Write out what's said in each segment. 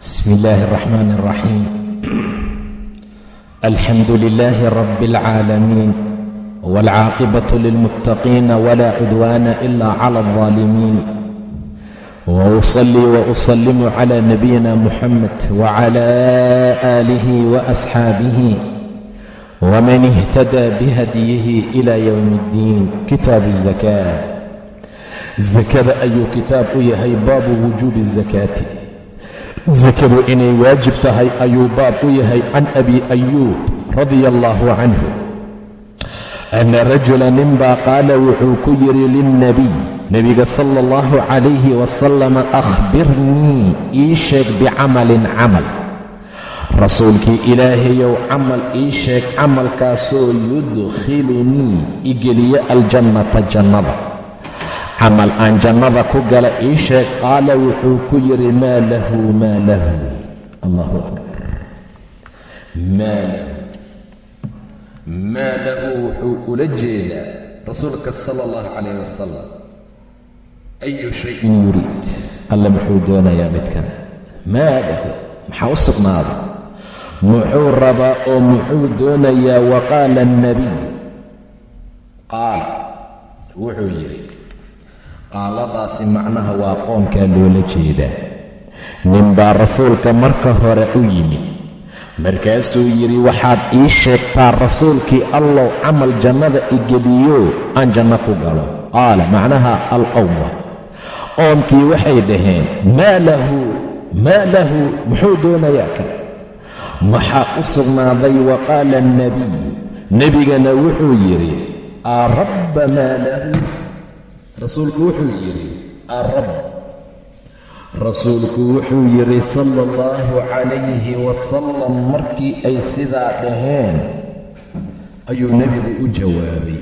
بسم الله الرحمن الرحيم الحمد لله رب العالمين والعاقبة للمتقين ولا عدوان إلا على الظالمين وأصلي وأسلم على نبينا محمد وعلى آله وأصحابه ومن اهتدى بهديه إلى يوم الدين كتاب الزكاة zakada ayuu kitaab u yahay baabu wujuubi الzakaati sakadu inay waajib tahay ayuu baab u yahay can abi ayuub radia allaahu canhu. Ana rajula ninbaa qaala wuxuu ku yidhi lilnabiy nebiga sala allahu calayhi wasalam akhbirnii ii sheeg bicamalin camal. Rasuulkii ilaahayow camal ii sheeg camalkaasoo yudkhilunii igeliya aljannata jannada camal aan jannada ku gala ii sheeg qaala wuxuu ku yidhi maa lahu maa lahu. Allahu akbar. Maa lahu. Maa lahu wuxuu ula jeedaa rasuulka sala allahu calayh wasalam ayu shayin yuriid alle muxuu doonayaa midkan. Maa lahu. Maxaa u sugnaaday? Muxuu rabaa oo muxuu doonayaa wa qaala alnabiy qaala wuxuu yidhi qaaladaasi macnaha waa qoonkaa loola jeedaa ninbaa rasuulka marka hore u yimid markaasuu yidhi waxaad ii sheegtaa rasuulkii allow camal jannada igeliyo aan janno ku galo. Qaala macnaha alqowma qoomkii waxay dhaheen maa lahu maa lahu muxuu doonayaa kale. Maxaa u sugnaaday wa qaala alnabiy nebigana wuxuu yidhi aa rabba maa lahu rasuulku wuxuu yidhi arab rasuulku wuxuu yidhi sala allahu calayhi wasalam markii ay sidaa dhaheen ayuu nebigu u jawaabay.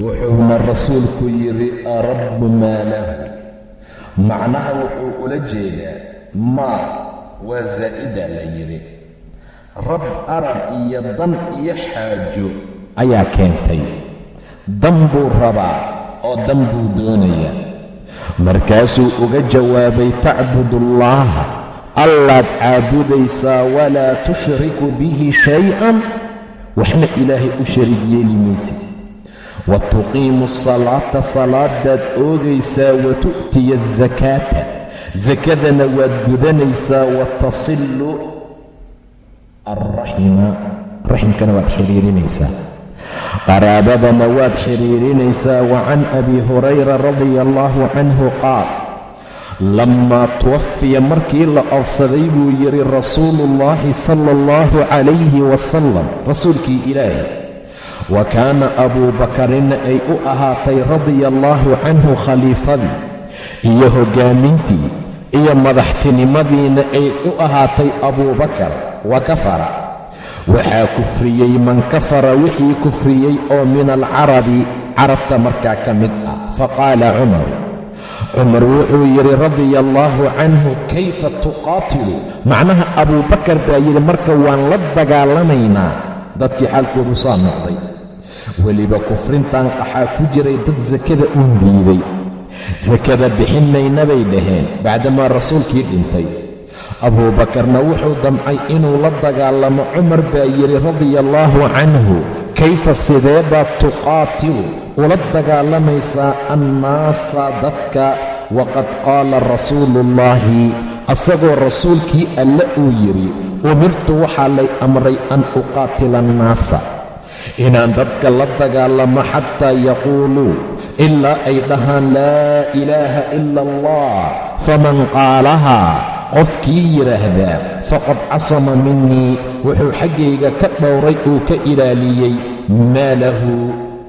Wuxuuna rasuulku yidhi arabbu maa lahu. Macnaha wuxuu ula jeedaa maa waa zaa'ida la yidhi. Rab arab iyo dan iyo xaajo ayaa keentay. Dan buu rabaa oo dan buu doonayaa markaasuu uga jawaabay tacbudullaaha allaad caabudaysaa walaa tushriku bihi shay-an. Waxna ilaahay u shariig yeeli maysid. Wa tuqiimu asalaata salaadaad oogaysaa wa tu'tiya asakaata sakadana waad gudanaysaa wa tasillu alraxima raximkana waad xiriirinaysaa qaraabadana waad xidhiirinaysaa wa can abi hurayra radia allaahu canhu qaal lammaa tuwafiya markii la oofsaday buu yidhi rasuuluullaahi sala allahu calayhi wasalam rasuulkii ilaahi wa kaana abuu bakarina ay u ahaatay radia allaahu canhu khaliifadii iyo hoggaamintii iyo madaxtinimadiina ay u ahaatay abuubakar wa kafara waxaa kufriyey man kafara wixii kufriyey oo min alcarabi carabta markaa ka mid ah. Faqaala cumar cumar wuxuu yidhi radia allaahu canhu kayfa tuqaatilu? Macnaha abuubakar baa yidhi marka waan la dagaalamaynaa. Dadkii xaalkoodu saa noqday. Weliba kufrintan waxaa ku jiray dad sakada uun diiday sakada bixin mayna bay dhaheen bacdamaa rasuulkii dhintay abuubakarna wuxuu damcay inuu la dagaalamo cumar baa yidhi radia allaahu canhu kayfa sidee baad tuqaatilu? Ula dagaalamaysaa annaasa dadka? Waqad qaala rasuuluullaahi asagoo rasuulkii alle uu yidhi umirtu waxaa lay amray an uqaatila annaasa. Inaan dadka la dagaalamo xataa yaquuluu ilaa ay dhahaan laa ilaaha ila allah faman qaalahaa qofkii yidhaahdaa faqad casama minii wuxuu xaggayga ka dhowray uu ka ilaaliyey maalahu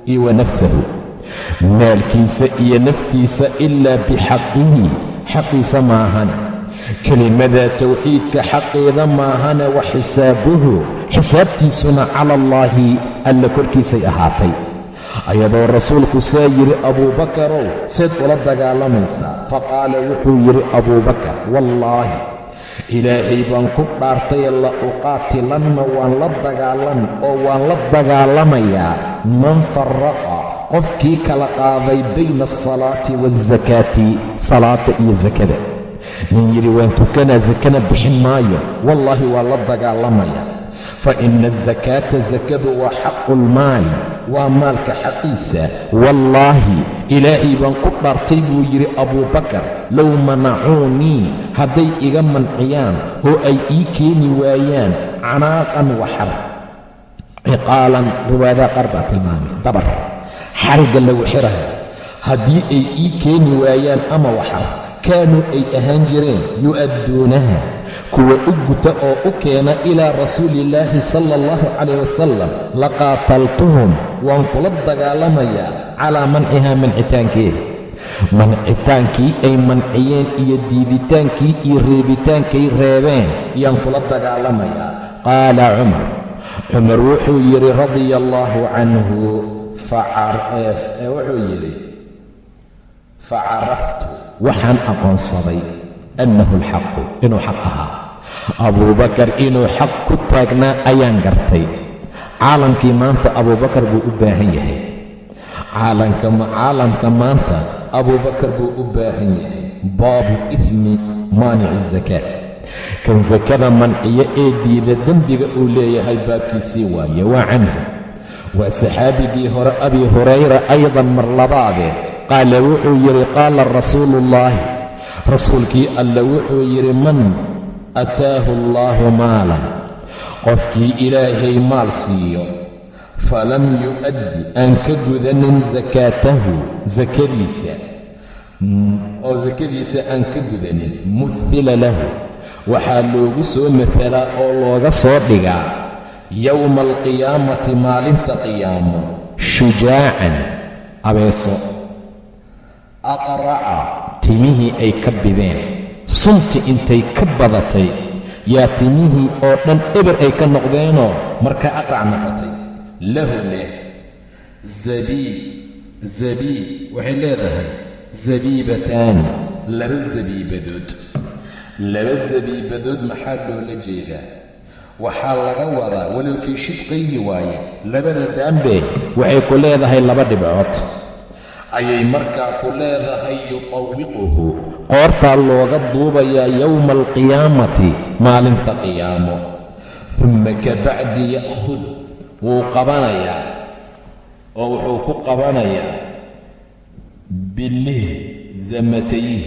iyo wa nafsahu. Maalkiisa iyo naftiisa ilaa bixaqihi xaqiisa maahane kelimada tawxiidka xaqeeda maahane wa xisaabuhu xisaabtiisuna cala allaahi alla korkiisay ahaatay ayadoo rasuulku saa yidhi abuubakarow seed ula dagaalamaysaa faqaala wuxuu yidhi abuubakar wallaahi ilaahay baan ku dhaartay la uqaatilanna waan la dagaalami oo waan la dagaalamayaa. Man faraqa qofkii kala qaaday bayna alsalaati waasakaati salaata iyo sakada nin yidhi waan tukanaa sakana bixin maayo. Wallaahi waa la dagaalamaya fa ina asakaata sakadu waa xaqulmaali waa maalka xaqiisa wallaahi ilaahay baan ku dhaartay buu yidhi abuubakar low manacuunii hadday iga manciyaan oo ay ii keeni waayaan canaaqan waxar ciqaalan riwaayadaha qaar baa tilmaamay dabar xarigga lagu xirayo haddii ay ii keeni waayaan ama waxar kaanuu ay ahaan jireen yu'adduunaha kuwa u guta oo u keena ilaa rasuuliillaahi sala allahu calayh wasalam laqaataltuhum waan kula dagaalamayaa calaa mancihaa mancitaankeeda mancitaankii ay manciyeen iyo diiditaankii iyo reebitaankay reebeen yaan kula dagaalamayaa qaala cumar. Cumar wuxuu yidhi radia allaahu canhu wuxuu yidhi facaraftu waxaan aqoonsaday annahu alxaqu inuu xaq ahaa abuubakar inuu xaq ku taagnaa ayaan gartay caalamkii maanta abuubakar buu u baahan yahay caalamka maanta abuubakar buu u baahan yahay baabu ifmi maanici zakaat kan sakada manciyo ee diida dembiga uu leeyahay baabkiisii waaye waa canhu waa saxaabigii hore abi hurayra aydan mar labaadee qaala wuxuu yidhi qaala rasuuluullaahi rasuulkii alla wuxuu yidhi man ataahu allaahu maalan qofkii ilaahay maal siiyo falam yu'addi aan ka gudanin sakaatahu sakadiisa oo sakadiisa aan ka gudanin muhila lahu waxaa loogu soo masalaa oo looga soo dhigaa yowma alqiyaamati maalinta qiyaamo shujaacan abeeso aqraca timihii ay ka bideen. Sunti intay ka badatay yaa timihii oo dhan eber ay ka noqdeenoo markaa aqrac noqotay. Lahu leh zabiib zabiib waxay leedahay zabiibataani laba zabiibadood. Laba zabiibadood maxaa loola jeedaa? Waxaa laga wadaa walow fii shidqayhi waaye labada daambee waxay ku leedahay laba dhibcood ayay markaa ku leedahay yuqawiquhu. Qoortaa looga duubayaa yowma alqiyaamati maalinta qiyaamo. Dumma kabacdi ya'khud wuu qabanayaa oo wuxuu ku qabanayaa bilih zamatayhi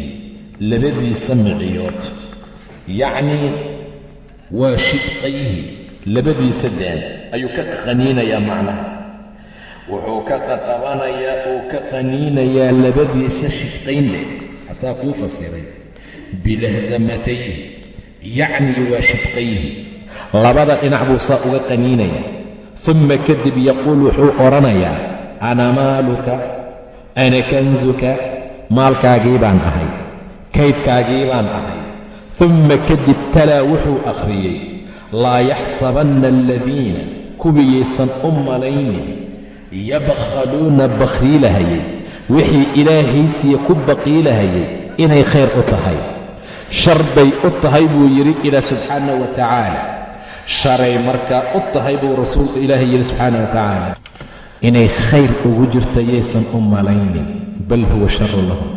labadiisa miciyood. Yacnii waa shidqayhi labadiisa daan. Ayuu ka qaniinayaa macnaha wuxuu ka qaqabanayaa uu ka qaniinayaa labadiisa shidqayn leh asaa kuu fasiray. Bilahzamatayhi yacnii waa shidqayhi labada dhinac buu saa uga qaniinayaa uma kadib yaquul wuxuu odhanayaa ana maaluka? Ana kansuka maalkaagii baan ahay. Kaydkaagii baan ahay. Uma kadib talaa wuxuu akhriyey laa yaxsabanna aladiina kuwiyaysan u malaynin yabkhaluuna bakhiilahayay wixii ilaahaysiya ku baqiilahayay inay khayr u tahay. Shar bay u tahay buu yidhi ilaah subxaana wa tacaala. Sharay markaa u tahay buu rasuulku ilaahay yidhi subxaana wa tacaala. Inay khayr ugu jirta yaysan u malaynin. Bal huwa sharu lahum.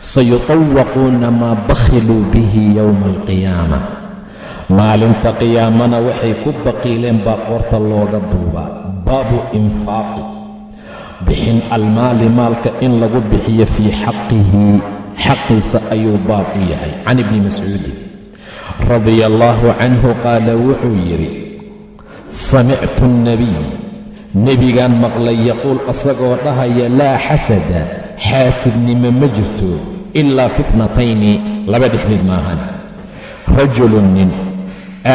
Sayutawaquuna maa bakhiluu bihi yowma alqiyaama maalinta qiyaamana waxay ku baqiileen baa qoorta looga duubaa baabu infaaqi bixin almaali maalka in lagu bixiyo fii xaqihi xaqiisa ayuu baab u yahay. Can ibni mascuudin radia allaahu canhu qaala wuxuu yidhi samictu nnabiy nebigaan maqlay yaquul asagoo dhahaya laa xasada xaasidnimo ma jirto ilaa fitnatayni laba dhexdeed maahan rajulun nin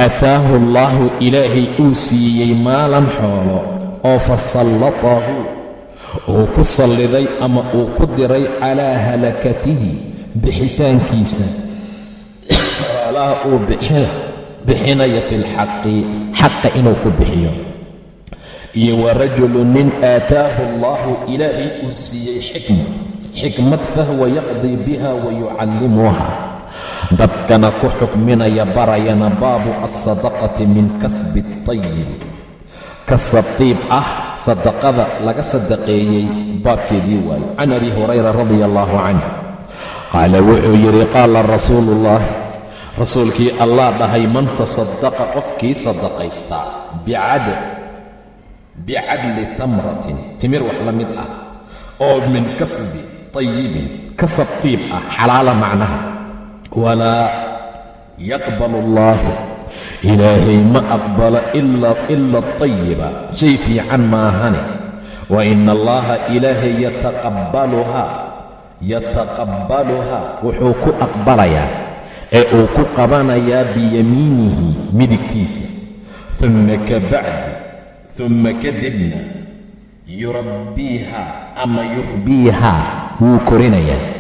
aataahu allaahu ilaahay uu siiyey maalan xoolo oo fasallatahu uu ku salliday ama uu ku diray calaa halakatihi bixitaankiisa. Xoolaha uu bixinaya fi lxaqi xaqa inuu ku bixiyo. Iyo wa rajulun nin aataahu allaahu ilaahay uu siiyey xikma xikmad fahwa yaqdii biha wa yucallimuha. Dadkana ku xukminaya barayana baabu alsadaqati min kasbi اطayib kasab tiib ah sadaqada laga sadaqeeyey baabkeedii waayo can abi hurayra radia allaahu canh qaala wuxuu yidhi qaala rasuuluullah rasuulkii allah dhahay man tasadaqa qofkii sadaqaysta bicadli tamratin. Timir wax la mid ah oo min kasbi tayibin kasab tiib ah xalaala macnaha. Walaa yaqbalu allaahu ilaahay ma aqbalo ila tayiba shay fiican maahane wa ina allaha ilaahay yataqabbaluhaa yataqabbaluhaa wuxuu ku aqbalayaa ee uu ku qabanayaa biyamiinihi midigtiisa uma ka bacdi uma kadibna yurabbiiha ama yurbiihaa wuu korinayaa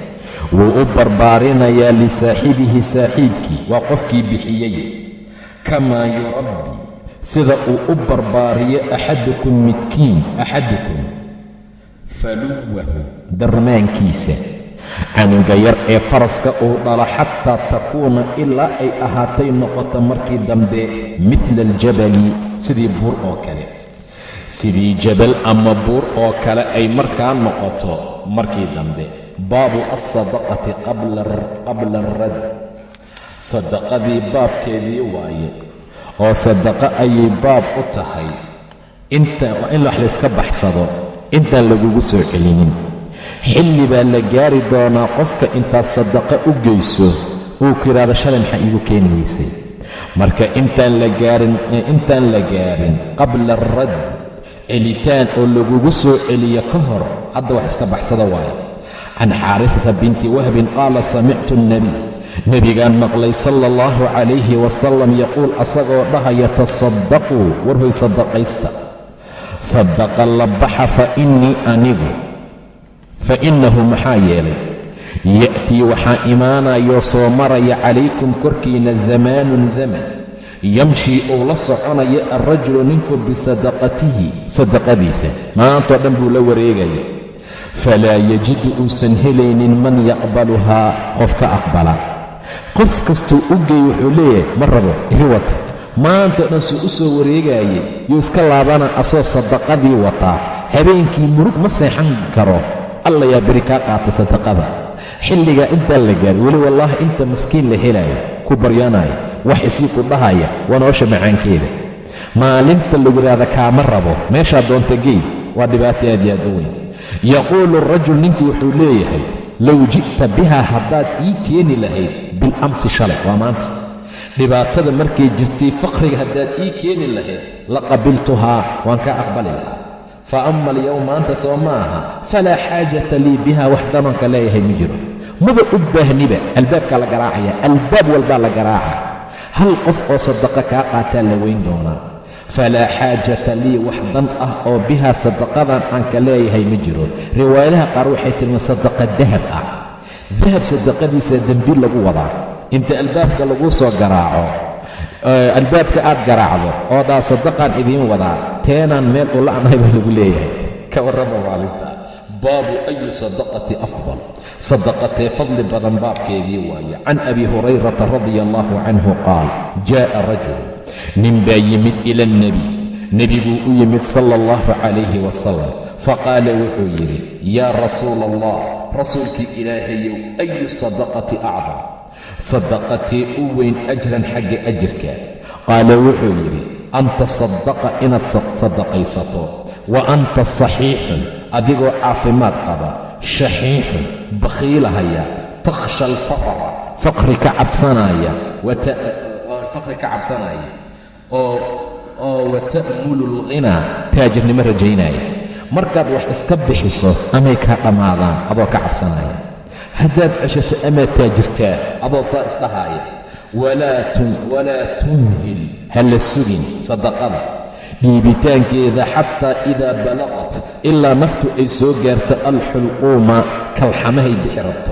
wuu u barbaarinayaa lisaaxibihi saaxiibkii waa qofkii bixiyey kamaa yurabbi sida uu u barbaariyo axadukum midkiin axadukum faluwahu darmaankiisa canuga yar ee faraska uu dhalo xataa takuuna ilaa ay ahaatay noqoto markii dambe midla aljabali sidii buur oo kale sidii jabal ama buur oo kale ay markaa noqoto markii dambe baabu alsadaqati qabla alrad sadaqadii baabkeedii waaye. Oo sadaqo ayay baab u tahay. Inta in wax layska baxsado. Intaan lagugu soo celinin. Xilli baa la gaari doonaa qofka intaad sadaqo u geyso. Uu ku yidhaahdo shalay maxaa iigu keeni weysay marka intaan la gaarin intaan la gaarin qabla alrad celitaan oo lagugu soo celiyo ka hor hadda wax iska baxsada waaye. Can xaarifata binti wahbin qaala samictu alnebiy nebigaan maqlay sala allahu calayhi wasalam yaquul asagoo dhahaya tasaddaquu warhoy sadaqaysta sadaqa la baxa fa innii anigu. Fa innahu maxaa yeelay ya'tii waxaa imaanayoo soo maraya calaykum korkiina zamaanun zaman. Yamshii uu la soconaya alrajulu ninku bisadaqatihi sadaqadiisa maantoo dhan buu la wareegaya. Falaa yajidu uusan helaynin man yaqbaluhaa qof ka aqbala qof kastuu u geey wuxuu leeyahay ma rabo iriwat maantoo dhan suu u soo wareegaayay yuu iska laabana asoo sadaqadii wataa. Habeenkii murug ma seexan karo. Alla yaa beri kaa qaata sadaqada. Xilligaa intaan la gaarin weli wallaahi inta maskiin la helaayo ku baryanaayo wax isii ku dhahaya waa nolosha macaankeeda. Maalinta lagu yidhaahda kaama rabo meeshaa doonta geey waa dhibaato aad iyo aad u weyn. Yaquulu rajul ninku wuxuu leeyahay low ji'ta bihaa haddaad ii keeni lahayd bilamsi shalay waa maanta dhibaatada markay jirtay faqriga haddaad ii keeni lahayd la qabiltuhaa waan kaa aqbali lahaa fa ama alyowm maanta soo ma aha falaa xaajata lii biha wax danoonka leeyahay ma jiro maba u baahniba albaabkaa la garaacaya albaab walbaa la garaaca hal qof oo sadaqa kaa qaataa la weyn doonaa falaa xaajata lii wax dan ah oo bihaa sadaqadan aan ka leeyahay ma jiro riwaayadaha qaar waxay tilmaan sadaqa dahab ah dahab sadaqadiisa dembi lagu wadaa inta albaabka lagu soo garaaco albaabka aad garaacdo oo dhaa sadaqaan idiin wadaa teenaan meel u la'nahay baa lagu leeyahay ka warrama maalinta baabu ayu sadaqati afdal sadaqatee fadli badan baabkeedii waaye can abi hurayrata radia allahu canhu qaal jaa'a rajul nin baa yimid ila alnebiy nebiguu u yimid sala allahu calayhi wasalam faqaala wuxuu yidhi yaa rasuula allah rasuulkii ilaahayow ayu sadaqati acdam sadaqatee u weyn ajran xagga ajirka. Qaala wuxuu yidhi an tasadaqa inaad sadaqaysato wa anta saxiixun adigoo caafimaad qaba shaxiixun bakhiilahaya takhsha alfaqra faqri ka cabsanaaya faqri ka cabsanaya oo oo wata'mulu alghinaa taajirnimo rajaynaya markaad wax iska bixiso amay kaa dhammaadaan adoo ka cabsanaya. Haddaad ceshato amaad taajirtaa adoo saa isdhahaaya. Walaa tunhil ha la sugin sadaqada. Dhiibitaankeeda xataa idaa balaqat ilaa naftu ay soo gaarto alxulquuma kalxamahay bixi rabto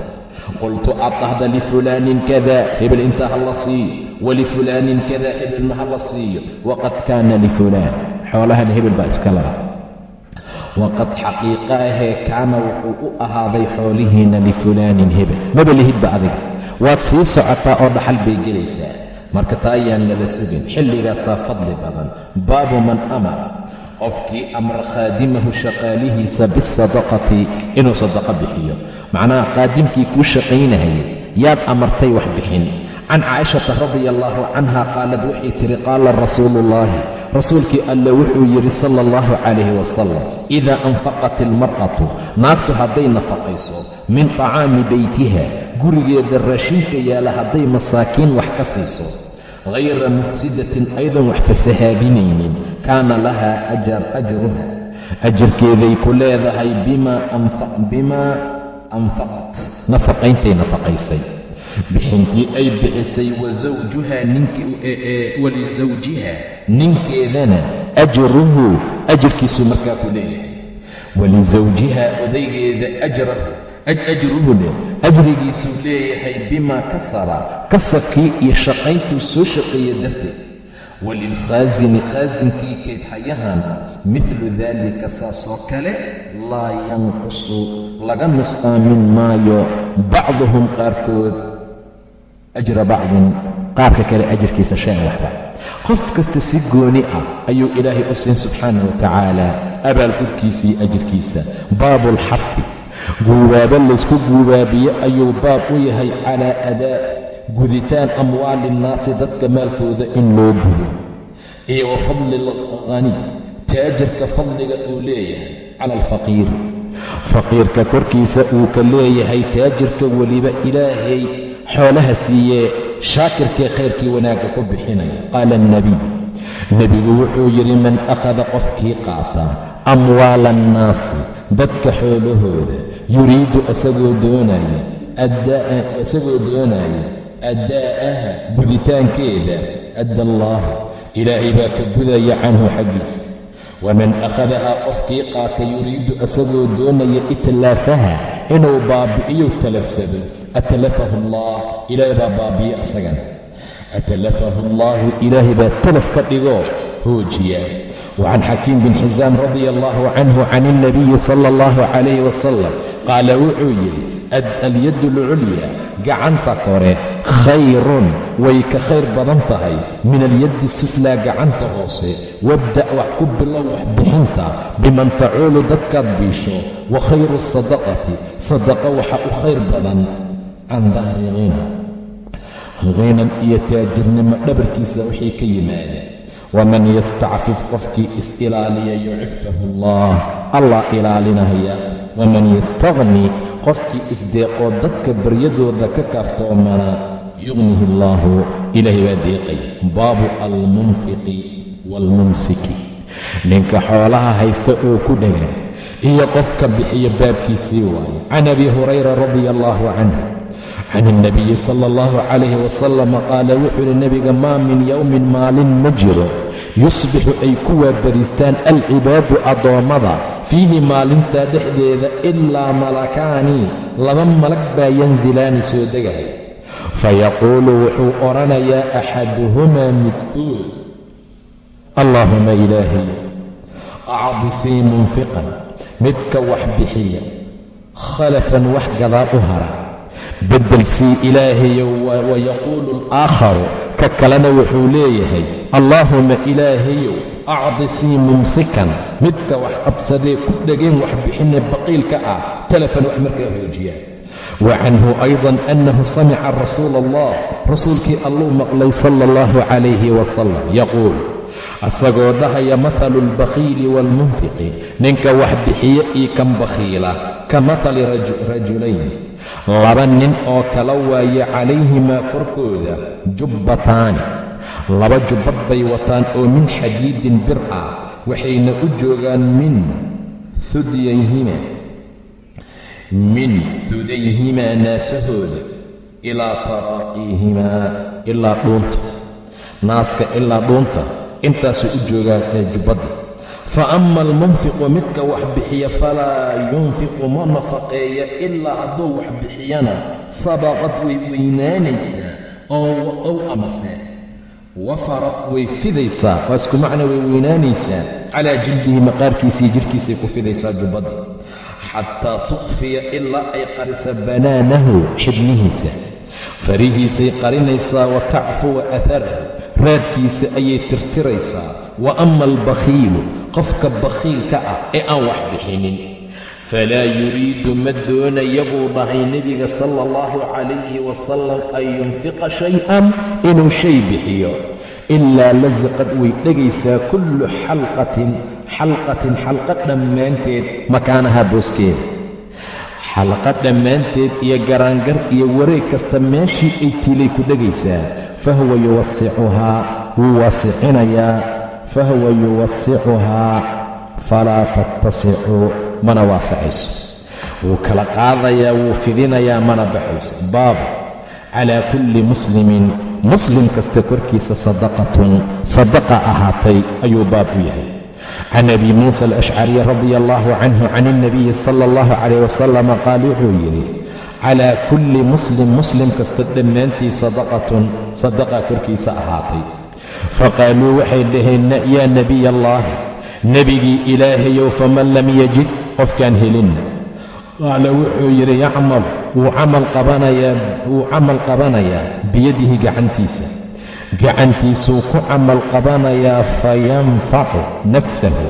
qultu aad dhahda lifulaanin kada hebel intaa ha la siiyo walifulaanin kada hebelna ha la siiyo waqad kaana lifulaan xoolahan hebel baa iska laha waqad xaqiiqa ahee kaana wuxuu u ahaaday xoolihiinna lifulaanin hebel maba lihidba adiga waad sii socotaa oo dhaxal bay gelaysaa marka taa ayaan lala sugin xilligaasaa fadli badan baabu man amara qofkii amra khaadimahu shaqaalihiisa bisadaqati inuu sadaqa bixiyo macnaha qaadimkii kuu shaqaynahayay yaad amartay wax bixin can caaishata radia allaahu canha qaalad waxay tihi qaala rasuulu ullaahi rasuulkii alle wuxuu yidhi sala allahu calayhi wasalam idaa anfaqat ilmar'atu naagtu hadday nafaqayso min tacaami beytiha gurigeeda raashinka yaalla hadday masaakiin wax ka siiso hayra mufsidatin aydan wax fasahaadinaynin kaana lahaa ajruha ajarkeeday ku leedahay bimaa anfaqat nafaqayntay nafaqaysay bixintii ay bixisay wasawjuha walisawjiha ninkeedana ajruhu ajirkiisuu markaa ku leeyahay. Walisawjiha odaygeeda ajrahu ajruhu leh ajrigiisuu leeyahay bimaa kasaba kasabkii iyo shaqayntuu soo shaqeeya darteed. Walilkhaasini khaasinkii keedxayahana midlu daalika saasoo kale laa yanqusu laga nusqaamin maayo bacduhum qaarkood ajra bacdin qaarka kale ajarkiisa shay-an waxba qof kasta si gooni ah ayuu ilaahay u siin subxaanah wa tacaala abaalgudkiisii ajirkiisa baabu alxafi guubaabo laysku guubaabiye ayuu baab u yahay calaa adaa guditaan amwaali innaasi dadka maalkooda in loo gudo iyo wa fadli alkhani taajirka fadliga uu leeyahay cala alfaqiiri faqiirka korkiisa uu ka leeyahay taajirka weliba ilaahay xoolaha siiyee shaakirkee khayrkii wanaagga ku bixinaya qaala alnebiy nebigu wuxuu yidhi man akhada qofkii qaata amwaala annaasi dadka xoolahooda yuriidu isagoo doonaya isagoo doonaya addaa'aha guditaankeeda adda allaahu ilaahay baa ka gudaya canhu xaggiisa. Waman akhadahaa qofkii qaata yuriidu isagoo doonaya itlaafaha inuu baabi'iyo talafsado atlafahu allah ilaahay baa baabiya isagana atlafahu allaahu ilaahay baa talaf ka dhigoo hoojiya. Wacan xakiim bin xisaam radia allahu canhu can ilnabiyi sala allahu calayh wasalam qaala wuxuu yidhi alyaddu alculya gacanta kore khayrun way ka khayr badan tahay. Min alyaddi suflaa gacanta hoose wabda' wax ku bilow waxbixinta biman tacuulu dadkaad biisho wa khayru sadaqati sadaqa waxa u khayr badan can dahri khina khinan iyo taajirnimo dhabarkiisa waxay ka yimaadeen waman yastacfif qofkii is-ilaaliya yucifahu allah allah ilaalinaya waman yastaqni qofkii isdeeqoo dadka baryadooda ka kaaftoomana yugnihi allaahu ilaahay baa deeqay. Baabu almunfiqi waalmumsiki ninka xoolaha haysta oo ku dhegan iyo qofka bixiya baabkiisii waaye can abi hurayra radia allaahu canhu can ilnabiyi sala allahu calayhi wasalam qaala wuxuu yidhi nebiga maa min yowmin maalin ma jiro yusbixu ay ku waabariistaan alcibaadu addoommada fiihi maalintaa dhexdeeda ilaa malakaani laba malag baa yansilaani soo degaya fayaquulu wuxuu odhanayaa axaduhumaa midkood allaahuma ilaahay acdisii munfiqan midka wax bixiya khalafan wax gadaal u hara. Beddelsii ilaahayow wayaquulu alaakharu ka kalena wuxuu leeyahay allaahuma ilaahayow acdisii mumsikan midka wax qabsadee ku dhegeen wax bixine baqiilka ah telefon wax markaa hoojiyaan wa canhu aydan annahu samica rasuula allah rasuulkii alluu maqlay sala allahu calayhi wasalam yaquul asagoo dhahaya mahalu albakhiili waalmunfiqi ninka wax bixiya iyo kan bakhiila ka mahali rajulayn laba nin oo kala waaye calayhimaa korkooda jubbataani laba jubbad bay wataan oo min xadiidin bir ah waxayna u joogaan min hudyayhima min hudayhimaa naasahooda ilaa taraaqiihimaa ilaa dhuunta. Naaska ilaa dhuunta intaasuu u joogaa ee jubbadda. Fa ama almunfiqu midka wax bixiya falaa yunfiqu ma nafaqeeya ilaa hadduu wax bixiyana sabaqad way weynaanaysaa oo ow amase wafarad way fidaysaa waa isku macna way weynaanaysaa. Calaa jildihi maqaarkiisii jidhkiisay ku fidaysaa jubbadda xataa tukhfiya ilaa ay qarisa banaanahu xibnihiisa farihiisay qarinaysaa wa tacfuwa atharahu raadkiisa ayay tirtiraysaa. Wa ama albakhiilu qofka bakhiilka ah ee aan wax bixinin falaa yuriidu ma doonaya buu dhahay nebiga sala allahu calayhi wasalam an yunfiqa shay-an inuu shay bixiyo ilaa lasiqad way dhegaysaa kullu xalqatin xalqatin xalqa dhammaanteed makaanaha booskeeda. Xalqa dhammaanteed iyo garaangar iyo wareeg kasta meeshii ay tilay ku dhegaysaa fahuwa yuwasicuhaa wuu waasicinayaa fahuwa yuwasicuhaa falaa tattasicu mana waasicayso wuu kala qaadayaa wuu fidinayaa mana baxayso baab calaa kulli muslimin muslim kasta korkiisa sadaqatun sadaqa ahaatay ayuu baab u yahay. Can abi muusa alashcariy radia allahu canhu can ilnabiyi sala allahu calayh wasalama qaal wuxuu yidhi calaa kulli muslim muslim kasta dhammaantii sadaqatun sadaqa korkiisa ahaatay. Faqaaluu waxay dhaheen yaa nebiy allaahi nebigii ilaahayow faman lam yajid qofkaan helinna qaala wuxuu yidhi yacmal wuu camal qabanayaa biyadihi gacantiisa. Gacantiisuu ku camal qabanayaa fayanfacu nafsahu.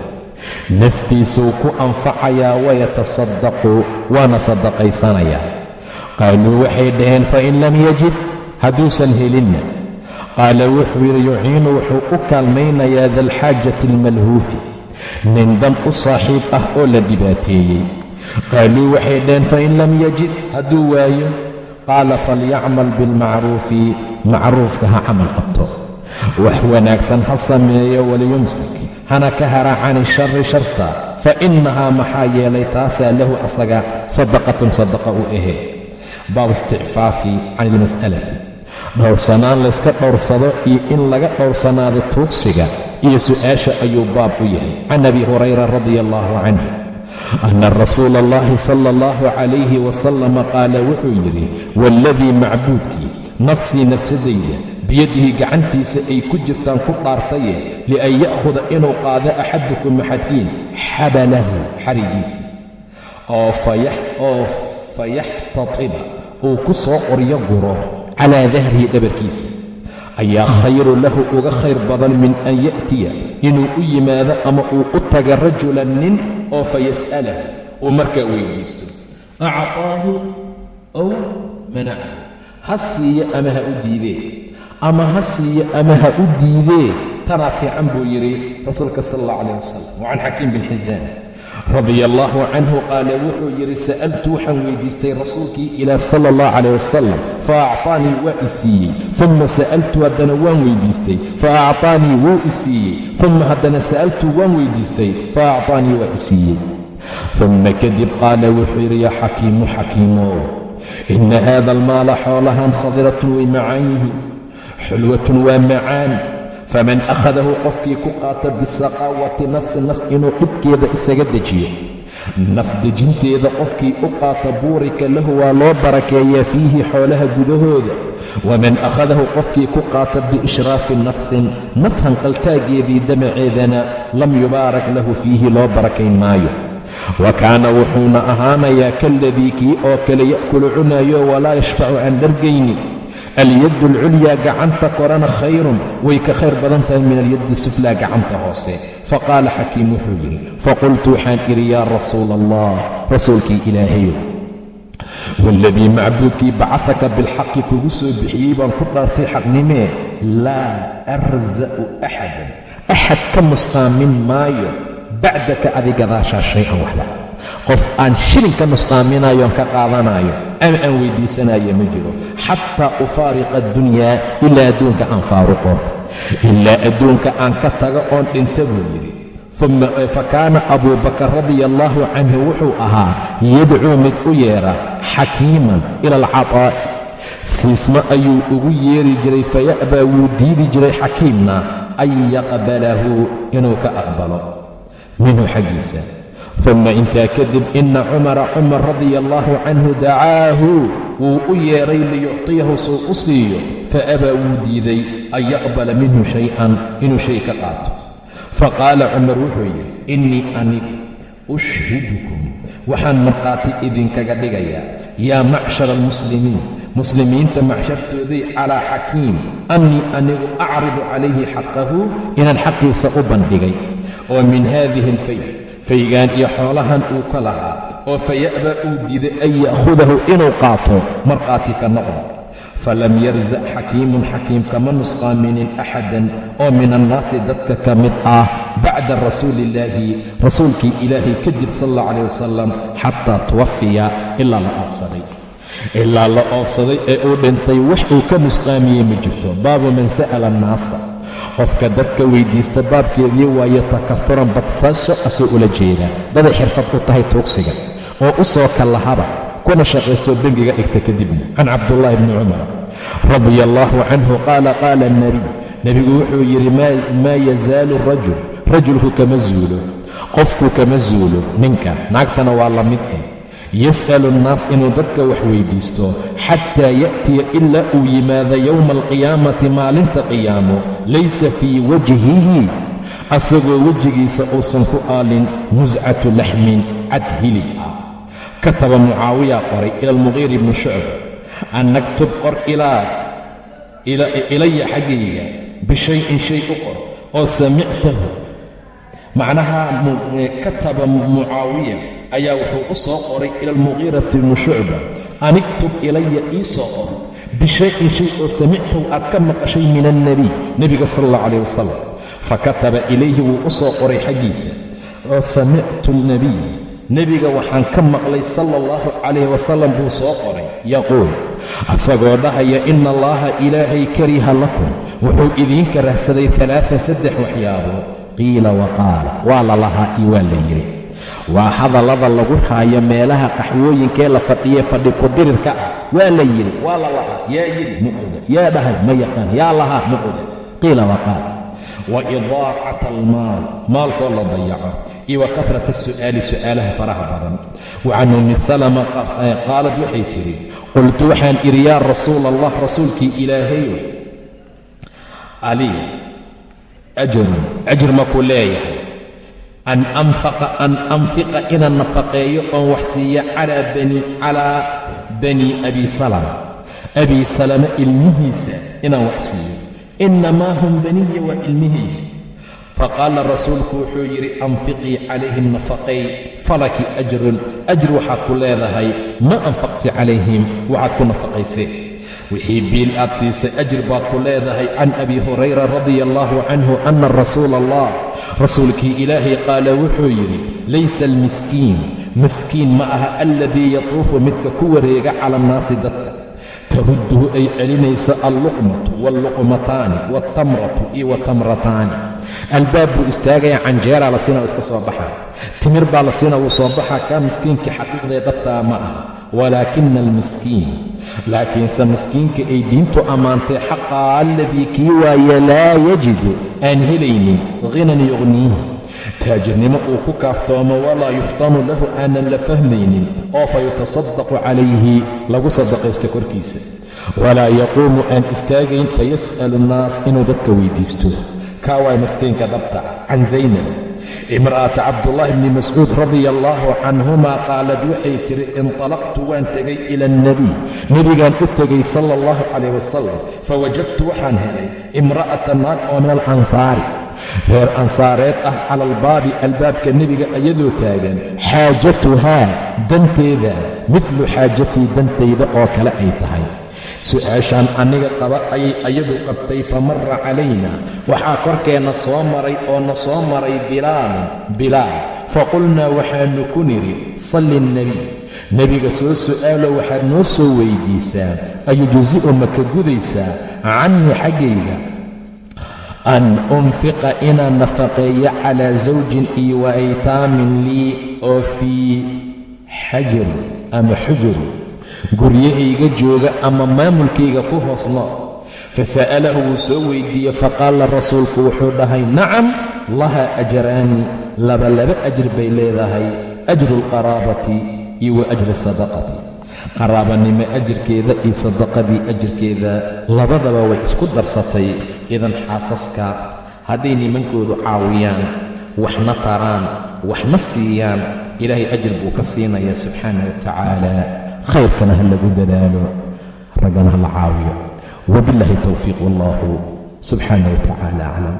Naftiisuu ku anfacayaa wayatasaddaqu waana sadaqaysanayaa qaaluu waxay dhaheen fain lam yajid hadduusan helinna qaala wuxuu yidhi yuciinu wuxuu u kaalmaynayaa dalxaajati almalhuufi nin dan u saaxiib ah oo la dhibaateeyey qaaluu waxay dhaheen fain lam yajid hadduu waayo. Qaala falyacmal bilmacruufi macruufka ha camal qabto. Wax wanaagsan ha sameeyo waliyumsik. Hana ka hara cani shari sharta. Fa innahaa maxaa yeelay taasaa lahu asaga sadaqatun sadaqa u ahee baabu isticfaafi can ilmas'alati dhowrsanaan layska dhowrsado iyo in laga dhowrsanaado tuugsiga iyo su'aasha ayuu baab u yahay. Can abi hurayra radia allahu canhu anna rasuula allahi sala allahu calayhi wasalama qaala wuxuu yidhi waaladii macbuudkii nafsii nafsadayda biyadihi gacantiisa ay ku jirtaan ku dhaartaye lian ya'khuda inuu qaado axadukum axadkiin xabalahu xarigiisa oo fayaxtatiba uu ku soo qoryo guro calaa dahrihi dhabarkiisa ayaa khayru lahu uga khayr badan min an ya'tiya inuu u yimaado ama uu u taga rajulan nin oo fayas'alah uu markaa weydiisto actaahu ow manacahu ha siiyo ama ha u diidee ama ha siiyo ama ha u diidee tanaa fiican buu yidhi rasuulka sala allah calayh wasalam wa can xakiim bin xisaan radia allaahu canhu qaala wuxuu yidhi sa'altu waxaan weydiistay rasuulkii ilaah sala allah calayh wasalam fa acطaanii waa i siiyey uma sa'altu haddana waan weydiistay fa acطaanii wuu i siiyey uma haddana sa'altu waan weydiistay fa acطaanii waa i siiyey uma kadib qaala wuxuu yidhi yaa xakiimu xakiimow inna haada almaala xoolahan khadiratun way macaan yihiin xulwatun waa macaan faman akhadahu qofkii ku qaata bisaqaawati nafsi naf inuu dhibkeeda isaga dejiyo naf dejinteeda qofkii u qaata buurika lahu waa loo barakeeyaa fiihi xoolaha gudahooda waman akhadahu qofkii ku qaata biishraafi nafsin naf hanqaltaaggeedii damaceedana lam yubaarak lahu fiihi loo barakayn maayo wa kaana wuxuuna ahaanayaa kaaladii kii oo kale ya'kulu cunaayo walaa yashbacu aan dhargaynin alyaddu alculyaa gacanta korana khayrun. Way ka khayr badan tahay min alyaddi suflaa gacanta hoose. Faqaala xakiim wuxuu yidhi faqultu waxaan idhi yaa rasuula allah rasuulkii ilaahayow waaladii macbuudkii bacafaka bilxaqi kugu soo bixiyey baan ku dhaartay xaqnimee laa arsa'u axadan. Axad ka nusqaamin maayo bacdaka adigadaashaa shay-an waxba qof aan shilin ka nusqaaminayoon ka qaadanaayo ama aan weyddiisanayo ma jiro. Xataa ufaariqa addunyaa ilaa adduunka aan faaruqo. Ilaa adduunka aan ka tago oon dhinta buu yidhi. Uma fa kaana abuu bakar radia allaahu canhu wuxuu ahaa yadcuu mid u yeedha xakiiman ila alcataa'i siisma ayuu ugu yeeri jiray faya'baa wuu diidi jiray xakiimna an yaqbalahu inuu ka aqbalo. Minhu xaggiisa uma intaa kadib ina cumara cumar radia allaahu canhu dacaahu wuu u yeedhay liyuctiyahu suu u siiyo faabaa wuu diiday an yaqbala minhu shay-an inuu shay ka qaato. Faqaala cumar wuxuu yidhi innii anig ushhidukum waxaan markhaati idinkaga dhigayaa yaa macshara almuslimiin muslimiinta macshartooday calaa xakiim annii anigu acridu calayhi xaqahu inaan xaqiisa u bandhigay oo min haadihi alfay faygaan iyo xoolahan uu ka lahaa oo faya'ba uu diiday an ya'khudahu inuu qaato markhaati ka noqdo. Falam yarzac xakiimun xakiim kama nusqaaminin axadan oo min annaasi dadka ka mid ah bacda rasuuliillaahi rasuulkii ilaahay kadib sal allah calayh wasalam xataa tuwafiya ilaa la oofsaday. Ilaa la oofsaday ee uu dhintay wax uu ka nusqaamiyey ma jirto. Baabu man sa'ala annaasa qofka dadka weyddiista baabkeedii waayo takafuran badsaasho asoo ula jeeda. Daday xirfad ku tahay tuugsiga oo u soo kallahaba kuna shaqaystoo bengiga dhigta kadibna. Can cabdullaahi bni cumar radia allaahu canhu qaala qaala alnebiy nebigu wuxuu yidhi maa yazaalu rajul? Rajulku kama zuulo qofku kama zuulo ninka naagtana waa la mid eh yas'alu annaas inuu dadka wax weyddiisto xataa ya'tiya ilaa uu yimaado yowma alqiyaamati maalinta qiyaamo laysa fii wajhihi asagoo wejigiisa uusan ku aalin muscatu laxmin cad hilib ah. Kataba mucaawiya qoray ila almuqiir ibni shucb an naktub qor ilaya xaggayga bishayin shay u qor oo samictahu. Macnaha kataba mucaawiya ayaa wuxuu u soo qoray ila almuqiirati ibni shucba an iktub ilaya ii soo qor bishayin shay oo samictahu aad ka maqashay min alnebiy nebiga sala allah calayh wasalam fakataba ilayhi wuu u soo qoray xaggiisa. Oo samictu alnebiy nebiga waxaan ka maqlay sala allahu calayh wasalam buu soo qoray. Yaquul asagoo dhahaya ina allaha ilaahay kariha lakum wuxuu idiin karahsaday alaaa saddex waxyaabo. Qiila wa qaala waa la lahaa iyo waa la yidhi waa hadallada lagu haayo meelaha qaxwooyinkee la fadhiye fadhi kudirirka ah waa la yidhi waa la lahaa yaa yidhi ma oga yaa dhahay ma yaqaan yaa lahaa ma oga. Qiila wa qaala wa idaacata almaal maalkoo la dayaco iyo wa kafrata su'aali su'aalaha faraha badan. Wa can ummi salama qaalad waxay tidhi qultu waxaan idhi yaa rasuula allah rasuulkii ilaahayow ali ajarun ajir ma ku leeyahay an anfiqa inaan nafaqeeyo oon wax siiya calaa bani abi salama abi salama ilmihiisa inaan wax siiyo innamaa hum baniya waa ilmihayga faqaala rasuulku wuxuu yidhi anfiqii calayhim nafaqay falaki ajrun ajr waxaad ku leedahay ma anfaqti calayhim waxaad ku nafaqaysee wixii biil aad siisay ajir baad ku leedahay can abi hurayra radia allaahu canhu ana rasuula allah rasuulkii ilaahay qaala wuxuu yidhi laysa almiskiin. Miskiin ma aha aladii yatuufu midka ku wareega cala annaasi dadka. Tarudduhu ay celinaysa alluqmatu waalluqmataani waaltamratu iyo watamrataani albaab buu istaagaya canjeeraa la siina iska soo baxaa timir baa la siina wuu soo baxaa kaa miskiinka xaqiiqdee dhabtaa ma aha walaakina almiskiin. Laakiinse miskiinka ay diintu ammaantay xaqaa alladii kii waaye laa yajidu aan helaynin ghinan yuqhniihi taajirnimo uu ku kaaftoomo walaa yuftanu lahu aanan la fahmaynin oo fa yutasaddaqu calayhi lagu sadaqaysto korkiisa. Walaa yaquumu aan istaagayn fayas'alu annaas inuu dadka weyddiisto kaa waay miskiinka dhabta can zaynab imra'ata cabdullaahi bni mascuud radia allaahu canhumaa qaalad waxay tidhi intalaqtu waan tegay ila alnebiy nebigaan u tegay sala allahu calayh wasalam fawajadtu waxaan helay imra'ata naag oo min alansaari. Reer ansaareed ah cala albaabi albaabka nebiga iyadoo taagan xaajatuhaa danteeda midlu xaajatii dantayda oo kale ay tahay su'aashaan aniga qaba ayay ayadu qabtay fa marra calayna. Waxaa korkeenna soo maray oo na soo maray bilaalun bilaal. Faqulnaa waxaannu ku nidhi salli nebiy nebiga soo su'aalo waxaad noo soo weyddiisaa ayujsi'u ma ka gudaysaa cannii xaggayga an unfiqa inaan nafaqeeyo calaa zawjin iyo wa aytaamin lii oo fii xajari ama xujuri guryahayga jooga ama maamulkayga ku hoos nool fasa'alahu wuu soo weyddiiyey faqaala rasuulku wuxuu dhahay nacam laha ajraani laba laba ajir bay leedahay ajru alqaraabati iyo wa ajru sadaqati. Qaraabanimo ajirkeeda iyo sadaqadii ajirkeeda labadaba way isku darsatay idan xaasaska hadday nimankoodu caawiyaan waxna taraan waxna siiyaan ilaahay ajir buu ka siinayaa subxaana wa tacaala khayrkana ha lagu dadaalo raggana ha la caawiyo. Wabiاllahi towfiiq wallahu subxaana wa tacaala aclam